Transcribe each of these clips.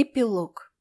Эпилог.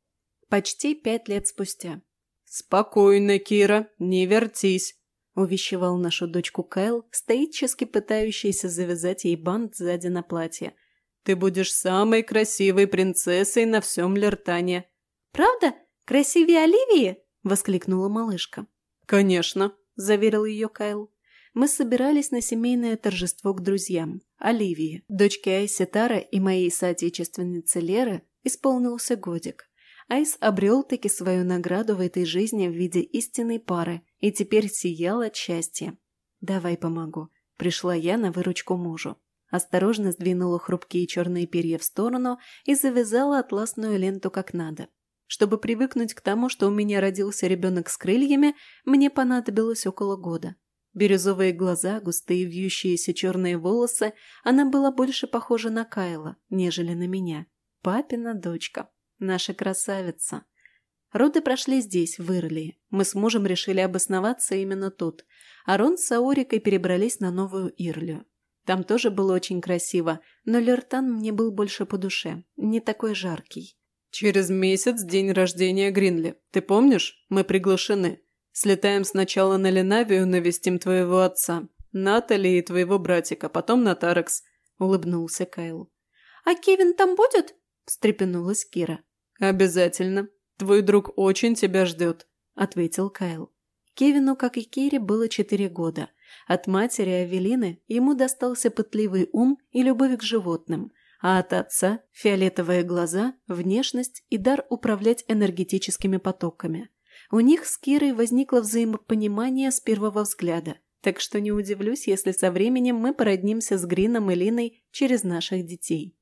Почти пять лет спустя. «Спокойно, Кира, не вертись», – увещевал нашу дочку Кайл, стоически пытающийся завязать ей бант сзади на платье. «Ты будешь самой красивой принцессой на всем Лертане». «Правда? Красивее Оливии?» – воскликнула малышка. «Конечно», – заверил ее Кайл. Мы собирались на семейное торжество к друзьям. Оливии, дочке Айси Тара и моей соотечественницы Леры, исполнился годик. Айс обрел таки свою награду в этой жизни в виде истинной пары и теперь сиял от счастья. «Давай помогу», – пришла я на выручку мужу. Осторожно сдвинула хрупкие черные перья в сторону и завязала атласную ленту как надо. Чтобы привыкнуть к тому, что у меня родился ребенок с крыльями, мне понадобилось около года. Бирюзовые глаза, густые вьющиеся черные волосы, она была больше похожа на Кайла, нежели на меня. Папина дочка. Наша красавица. Роды прошли здесь, в Ирлии. Мы с мужем решили обосноваться именно тут. Арон с Аорикой перебрались на Новую Ирлию. Там тоже было очень красиво, но Лертан мне был больше по душе, не такой жаркий. «Через месяц день рождения Гринли. Ты помнишь? Мы приглашены. Слетаем сначала на Ленавию, навестим твоего отца, Натали и твоего братика, потом на Тарекс», – улыбнулся Кайл. «А Кевин там будет?» Встрепенулась Кира. «Обязательно. Твой друг очень тебя ждет», – ответил Кайл. Кевину, как и Кире, было четыре года. От матери Авелины ему достался пытливый ум и любовь к животным, а от отца – фиолетовые глаза, внешность и дар управлять энергетическими потоками. У них с Кирой возникло взаимопонимание с первого взгляда, так что не удивлюсь, если со временем мы породнимся с Грином и Линой через наших детей.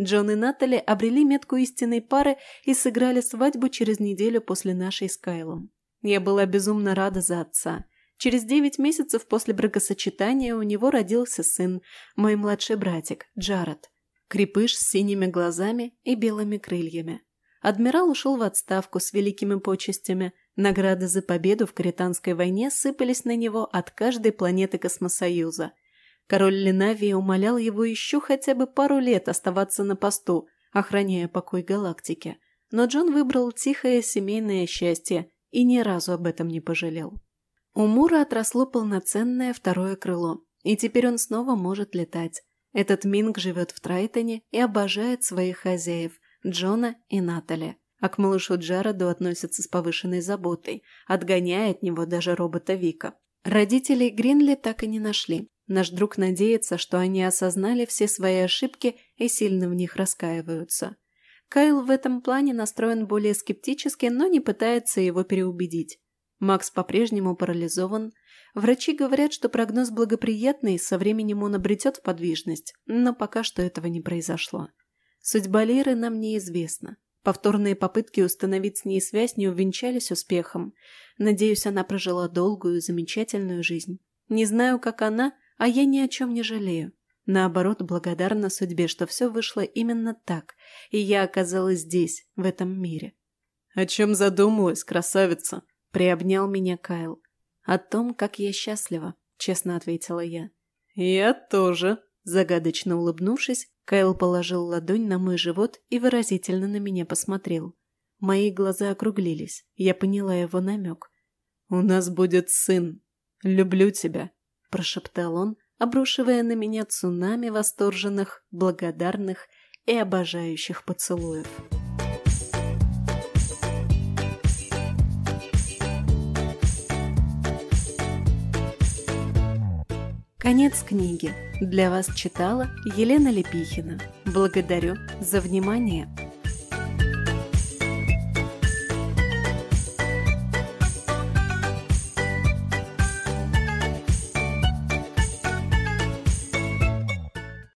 Джон и Натали обрели метку истинной пары и сыграли свадьбу через неделю после нашей с Кайлом. Я была безумно рада за отца. Через девять месяцев после бракосочетания у него родился сын, мой младший братик, Джаред. Крепыш с синими глазами и белыми крыльями. Адмирал ушел в отставку с великими почестями. Награды за победу в Каританской войне сыпались на него от каждой планеты Космосоюза – Король Ленавии умолял его еще хотя бы пару лет оставаться на посту, охраняя покой галактики. Но Джон выбрал тихое семейное счастье и ни разу об этом не пожалел. У Мура отросло полноценное второе крыло, и теперь он снова может летать. Этот Минг живет в Трайтоне и обожает своих хозяев, Джона и Натали. А к малышу Джареду относится с повышенной заботой, отгоняя от него даже робота Вика. Родителей Гринли так и не нашли, Наш друг надеется, что они осознали все свои ошибки и сильно в них раскаиваются. Кайл в этом плане настроен более скептически, но не пытается его переубедить. Макс по-прежнему парализован. Врачи говорят, что прогноз благоприятный, со временем он обретет подвижность, но пока что этого не произошло. Судьба Лиры нам неизвестна. Повторные попытки установить с ней связь не увенчались успехом. Надеюсь, она прожила долгую, замечательную жизнь. Не знаю, как она, а я ни о чем не жалею. Наоборот, благодарна судьбе, что все вышло именно так, и я оказалась здесь, в этом мире. «О чем задумалась, красавица?» – приобнял меня Кайл. «О том, как я счастлива», – честно ответила я. «Я тоже», – загадочно улыбнувшись, Кайл положил ладонь на мой живот и выразительно на меня посмотрел. Мои глаза округлились, я поняла его намек. «У нас будет сын. Люблю тебя», прошептал он, обрушивая на меня цунами восторженных, благодарных и обожающих поцелуев. Конец книги. Для вас читала Елена Лепихина. Благодарю за внимание.